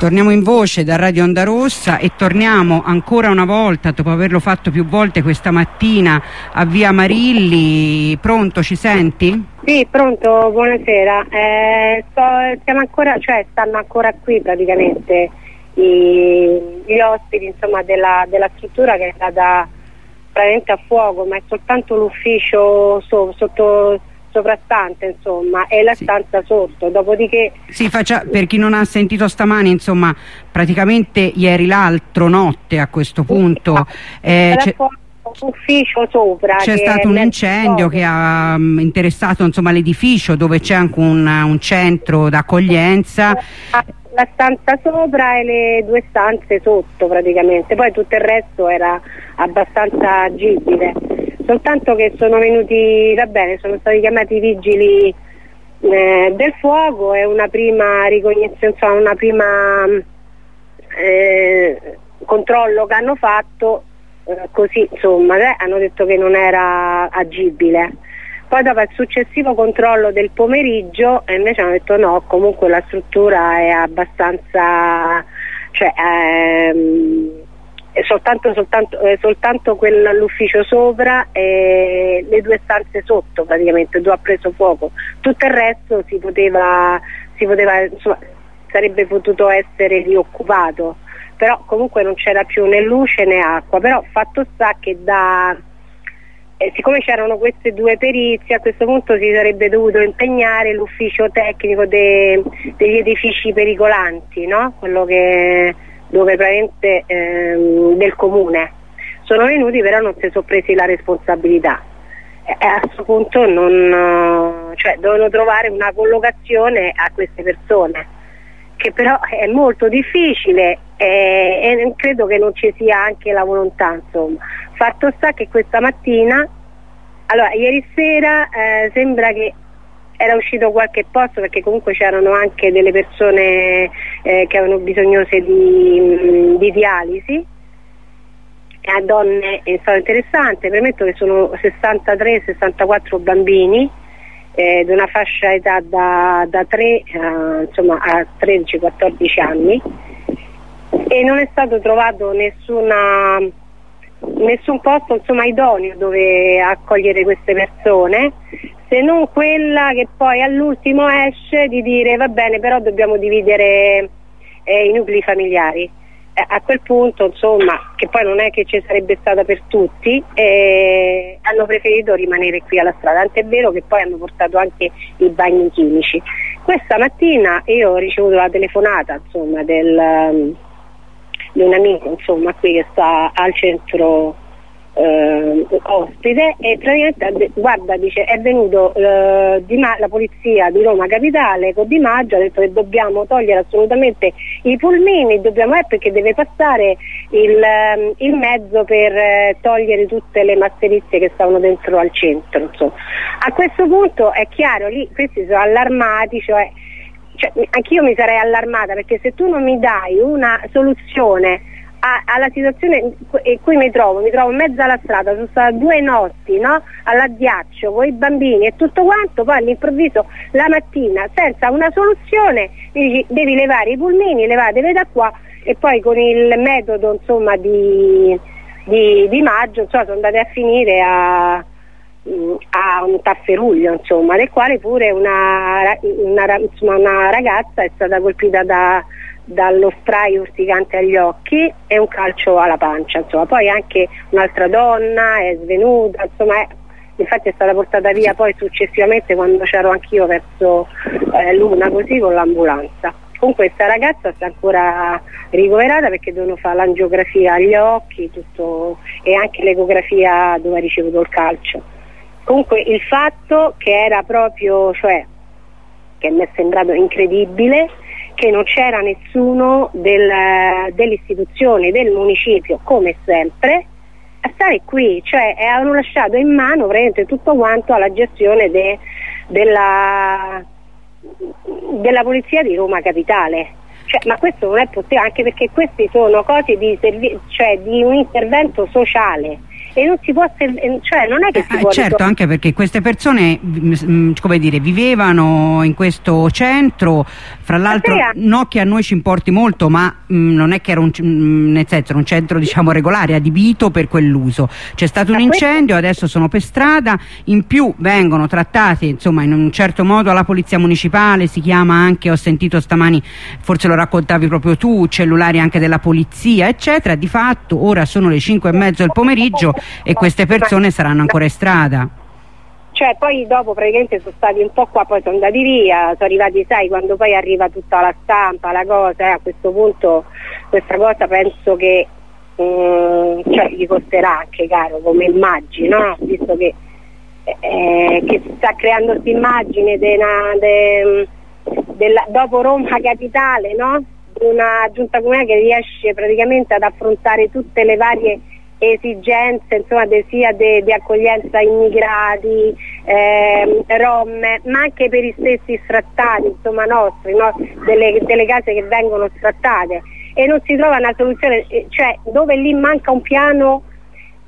Torniamo in voce da Radio Onda Rossa e torniamo ancora una volta, dopo averlo fatto più volte questa mattina, a Via Marilli. Pronto, ci senti? Sì, pronto, buonasera. Eh, sto, ancora, cioè, stanno ancora qui praticamente i, gli ospiti insomma, della, della, struttura che è stata praticamente a fuoco, ma è soltanto l'ufficio so, sotto sovrastante insomma e la sì. stanza sotto. Dopodiché sì, faccia, per chi non ha sentito stamani insomma praticamente ieri l'altro notte a questo punto eh, c'è ufficio sopra c'è stato un incendio che ha um, interessato l'edificio dove c'è anche un, un centro d'accoglienza. La stanza sopra e le due stanze sotto praticamente. Poi tutto il resto era abbastanza agibile soltanto che sono venuti, va bene, sono stati chiamati i vigili eh, del fuoco e una prima ricognizione, insomma una prima eh, controllo che hanno fatto, eh, così insomma eh, hanno detto che non era agibile. Poi dopo il successivo controllo del pomeriggio invece hanno detto no, comunque la struttura è abbastanza, cioè, ehm, soltanto, soltanto, eh, soltanto l'ufficio sopra e le due stanze sotto praticamente dove ha preso fuoco. Tutto il resto si poteva, si poteva insomma, sarebbe potuto essere rioccupato. Però comunque non c'era più né luce né acqua. Però fatto sta che da eh, siccome c'erano queste due perizie a questo punto si sarebbe dovuto impegnare l'ufficio tecnico de, degli edifici pericolanti no? quello che dove praticamente ehm, del comune sono venuti però non si sono presi la responsabilità e a questo punto non, cioè, dovevano trovare una collocazione a queste persone che però è molto difficile e, e credo che non ci sia anche la volontà insomma. fatto sta che questa mattina allora ieri sera eh, sembra che era uscito qualche posto perché comunque c'erano anche delle persone eh, che avevano bisognose di, mm, di dialisi. A donne è stato interessante, premetto che sono 63-64 bambini eh, di una fascia età da, da 3 eh, insomma, a 13-14 anni. E non è stato trovato nessuna, nessun posto insomma, idoneo dove accogliere queste persone se non quella che poi all'ultimo esce di dire va bene però dobbiamo dividere eh, i nuclei familiari. Eh, a quel punto insomma che poi non è che ci sarebbe stata per tutti eh, hanno preferito rimanere qui alla strada, tant'è vero che poi hanno portato anche i bagni chimici. Questa mattina io ho ricevuto la telefonata insomma, del, di un amico insomma, qui che sta al centro eh, ospite e praticamente guarda dice è venuto eh, la polizia di Roma Capitale con Di Maggio ha detto che dobbiamo togliere assolutamente i pulmini dobbiamo, eh, perché deve passare il, ehm, il mezzo per eh, togliere tutte le masserizie che stavano dentro al centro insomma. a questo punto è chiaro lì questi sono allarmati cioè, cioè, anch'io mi sarei allarmata perché se tu non mi dai una soluzione alla situazione in cui mi trovo, mi trovo in mezzo alla strada, sono stata due notti no? all'addiaccio con i bambini e tutto quanto, poi all'improvviso la mattina senza una soluzione mi dici devi levare i pulmini, levate da qua e poi con il metodo insomma, di, di, di, maggio insomma, sono andate a finire a, a un tafferuglio insomma, del quale pure una, una, insomma, una ragazza è stata colpita da dallo spray urticante agli occhi e un calcio alla pancia, insomma. poi anche un'altra donna è svenuta, insomma, è, infatti è stata portata via poi successivamente quando c'ero anch'io verso eh, l'una così con l'ambulanza. Comunque questa ragazza sta ancora ricoverata perché devono fare l'angiografia agli occhi tutto, e anche l'ecografia dove ha ricevuto il calcio. Comunque il fatto che era proprio, cioè, che mi è sembrato incredibile, che non c'era nessuno del, dell'istituzione, del municipio, come sempre, a stare qui, cioè hanno lasciato in mano praticamente tutto quanto alla gestione de, della, della Polizia di Roma Capitale. Cioè, ma questo non è possibile, anche perché questi sono cose di, cioè, di un intervento sociale e non si può cioè non è che si eh, può certo anche perché queste persone mm, mm, come dire vivevano in questo centro. Fra l'altro no che a noi ci importi molto ma mh, mm, non è che era un, mh, nel senso, un centro diciamo regolare adibito per quell'uso. C'è stato un incendio adesso sono per strada. In più vengono trattati insomma in un certo modo alla polizia municipale si chiama anche ho sentito stamani forse lo raccontavi proprio tu cellulari anche della polizia eccetera. Di fatto ora sono le 5 e mezzo del pomeriggio e queste persone saranno ancora in strada. Cioè poi dopo praticamente sono stati un po' qua, poi sono andati via, sono arrivati, sai, quando poi arriva tutta la stampa, la cosa, eh, a questo punto questa cosa penso che um, cioè, gli costerà anche caro come immagine, visto che, eh, che si sta creando questa immagine de dopo Roma Capitale, no? una giunta comunale che riesce praticamente ad affrontare tutte le varie esigenze insomma, de, sia di accoglienza immigrati, eh, rom, ma anche per i stessi sfrattati insomma, nostri, no? delle, delle, case che vengono sfrattate e non si trova una soluzione, eh, cioè dove lì manca un piano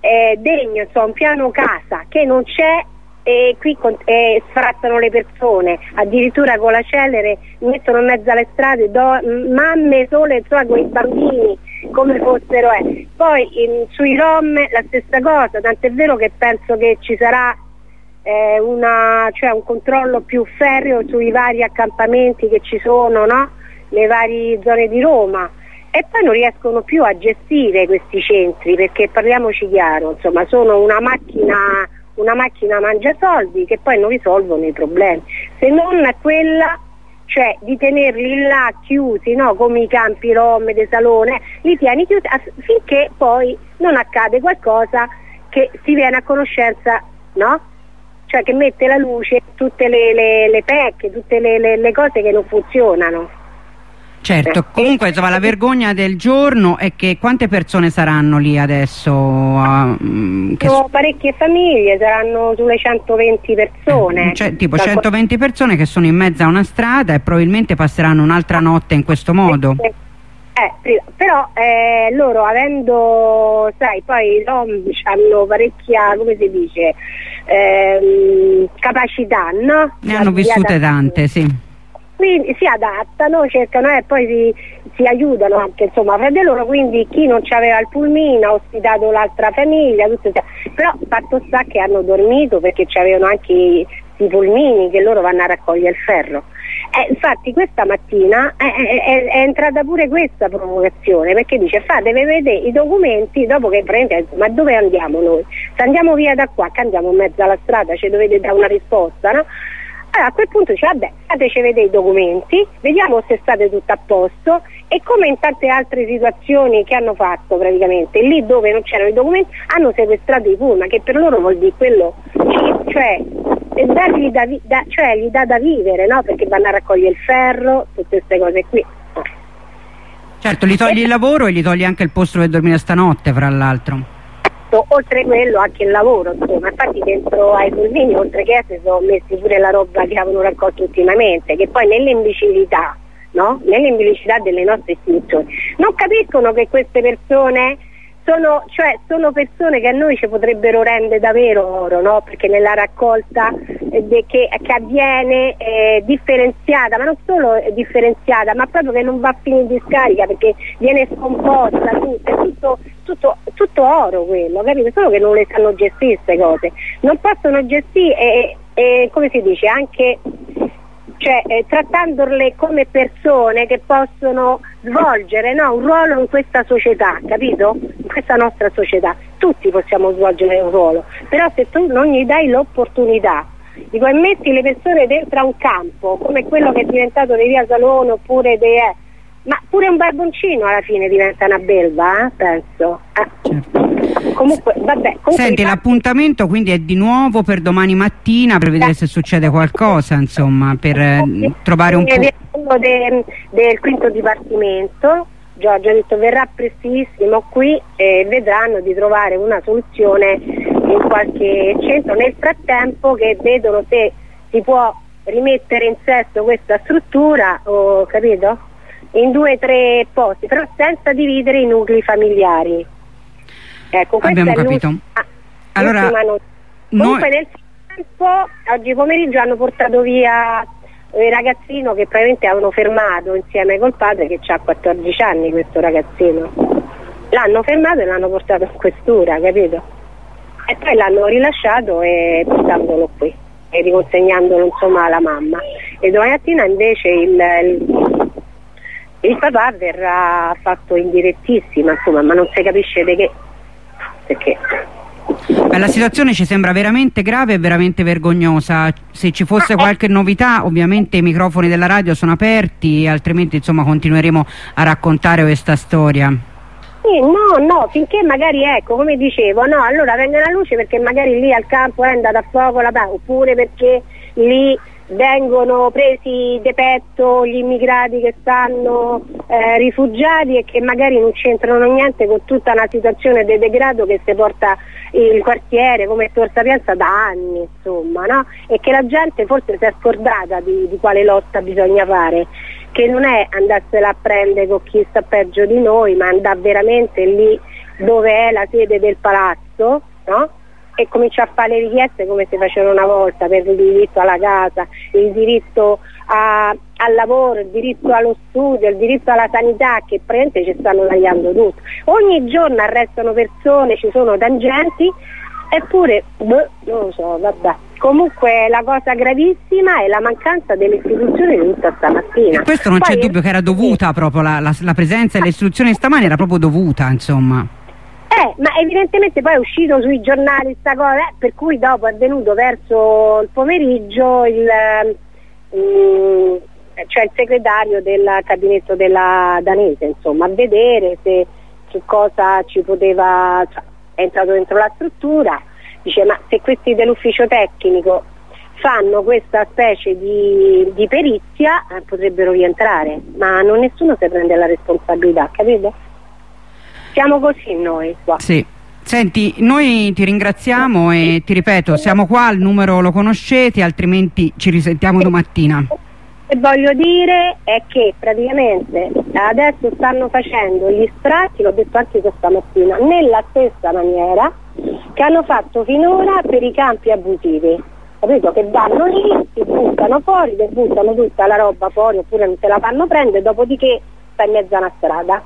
eh, degno, insomma, un piano casa che non c'è e qui eh, sfrattano le persone, addirittura con la celere mettono in mezzo alle strade do, mamme sole insomma, con i bambini come fossero. Eh. Poi in, sui rom la stessa cosa, tant'è vero che penso che ci sarà eh, una, cioè un controllo più ferreo sui vari accampamenti che ci sono, no? le varie zone di Roma e poi non riescono più a gestire questi centri perché parliamoci chiaro, insomma sono una macchina una macchina mangia soldi che poi non risolvono i problemi, se non quella cioè di tenerli là chiusi, no? come i campi rom de salone, li tieni chiusi finché poi non accade qualcosa che si viene a conoscenza, no? cioè che mette la luce tutte le, le, le pecche, tutte le, le cose che non funzionano. Certo, eh, comunque insomma, la vergogna del giorno è che quante persone saranno lì adesso? Uh, Sono parecchie famiglie, saranno sulle 120 persone. Eh, cioè, tipo 120 persone che sono in mezzo a una strada e probabilmente passeranno un'altra notte in questo modo. Eh, però eh, loro avendo, sai, poi i rom hanno parecchia, come si dice, ehm, capacità, no? Ne hanno vissute tante, sì quindi si adattano, cercano e poi si, si, aiutano anche insomma fra di loro, quindi chi non aveva il pulmino ha ospitato l'altra famiglia, tutto, però fatto sta che hanno dormito perché avevano anche i, i pulmini che loro vanno a raccogliere il ferro. Eh, infatti questa mattina è, è, è, entrata pure questa provocazione perché dice fatevi vedere i documenti dopo che prendete, ma dove andiamo noi? Se andiamo via da qua, che andiamo in mezzo alla strada, ci dovete dare una risposta, no? Allora a quel punto dice vabbè fateci vedere i documenti, vediamo se state tutto a posto e come in tante altre situazioni che hanno fatto praticamente, lì dove non c'erano i documenti hanno sequestrato i pullman che per loro vuol dire quello, cioè, dargli da, da, cioè gli dà da vivere, no? perché vanno a raccogliere il ferro, tutte queste cose qui. Certo, gli togli il lavoro e gli togli anche il posto dove dormire stanotte, fra l'altro fatto oltre quello anche il lavoro, insomma, infatti dentro ai pulmini oltre che si sono messi pure la roba che avevano raccolto ultimamente, che poi nell'imbecillità, no? nell'imbecillità delle nostre istituzioni, non capiscono che queste persone sono, cioè, sono, persone che a noi ci potrebbero rendere davvero oro, no? perché nella raccolta eh, che, che, avviene eh, differenziata, ma non solo differenziata, ma proprio che non va a fine in discarica perché viene scomposta, tutto, è tutto, tutto, tutto oro quello, capito? Solo che non le sanno gestire queste cose, non possono gestire e, e come si dice anche cioè eh, trattandole come persone che possono svolgere no, un ruolo in questa società, capito? In questa nostra società. Tutti possiamo svolgere un ruolo, però se tu non gli dai l'opportunità dico, metti le persone dentro a un campo, come quello che è diventato di Via Salone oppure di... Eh, ma pure un barboncino alla fine diventa una belva, eh, penso. Eh. Certo. Comunque, vabbè. Comunque Senti, l'appuntamento quindi è di nuovo per domani mattina per vedere se succede qualcosa, insomma, per eh, trovare un po'... De, del quinto dipartimento, Giorgio ha detto verrà prestissimo qui e vedranno di trovare una soluzione in qualche centro. Nel frattempo che vedono se si può rimettere in sesto questa struttura, oh, capito? In due o tre posti, però senza dividere i nuclei familiari. Ecco, Abbiamo capito. Allora, Comunque nel frattempo, oggi pomeriggio hanno portato via il ragazzino che probabilmente avevano fermato insieme col padre che ha 14 anni questo ragazzino. L'hanno fermato e l'hanno portato in questura, capito? E poi l'hanno rilasciato e portandolo qui e riconsegnandolo insomma alla mamma. E domani mattina invece il, il, il papà verrà fatto in direttissima, insomma, ma non si capisce che. Perché Beh, la situazione ci sembra veramente grave e veramente vergognosa. Se ci fosse qualche novità, ovviamente i microfoni della radio sono aperti, altrimenti insomma continueremo a raccontare questa storia. Sì, no, no, finché magari ecco, come dicevo, no, allora venga la luce perché magari lì al campo è andata a fuoco la oppure perché lì vengono presi de petto gli immigrati che stanno eh, rifugiati e che magari non c'entrano niente con tutta una situazione di degrado che si porta il quartiere come Tor Sapienza da anni insomma no? e che la gente forse si è scordata di, di quale lotta bisogna fare che non è andarsela a prendere con chi sta peggio di noi ma andare veramente lì dove è la sede del palazzo no? E cominciare a fare le richieste come si facevano una volta per il diritto alla casa, il diritto a, al lavoro, il diritto allo studio, il diritto alla sanità che praticamente ci stanno tagliando tutto. Ogni giorno arrestano persone, ci sono tangenti, eppure, boh, non lo so, vabbè. Comunque la cosa gravissima è la mancanza delle istituzioni di tutta stamattina. E questo non c'è dubbio che era dovuta proprio la, la, la presenza delle istituzioni stamani era proprio dovuta, insomma. Eh, ma evidentemente poi è uscito sui giornali questa cosa, eh, per cui dopo è venuto verso il pomeriggio il, um, cioè il segretario del gabinetto della danese, insomma, a vedere se che cosa ci poteva, cioè, è entrato dentro la struttura, dice ma se questi dell'ufficio tecnico fanno questa specie di, di perizia eh, potrebbero rientrare, ma non nessuno si prende la responsabilità, capito? Siamo così noi qua. Sì. Senti, noi ti ringraziamo e ti ripeto, siamo qua, il numero lo conoscete, altrimenti ci risentiamo domattina. E voglio dire è che praticamente adesso stanno facendo gli sfratti, l'ho detto anche questa mattina, nella stessa maniera che hanno fatto finora per i campi abusivi. Capito? Che vanno lì, si buttano fuori, buttano tutta la roba fuori oppure non se la fanno prendere, dopodiché sta in mezzo a una strada.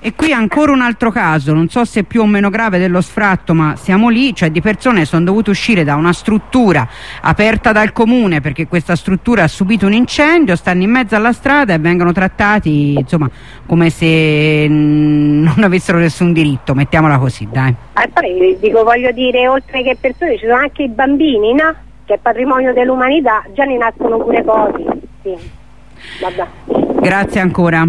E qui ancora un altro caso, non so se più o meno grave dello sfratto, ma siamo lì, cioè di persone sono dovute uscire da una struttura aperta dal comune perché questa struttura ha subito un incendio, stanno in mezzo alla strada e vengono trattati insomma come se non avessero nessun diritto, mettiamola così, dai. Ah, poi dico, voglio dire, oltre che persone ci sono anche i bambini, no? Che è patrimonio dell'umanità, già ne nascono pure pochi. Sì. Grazie ancora.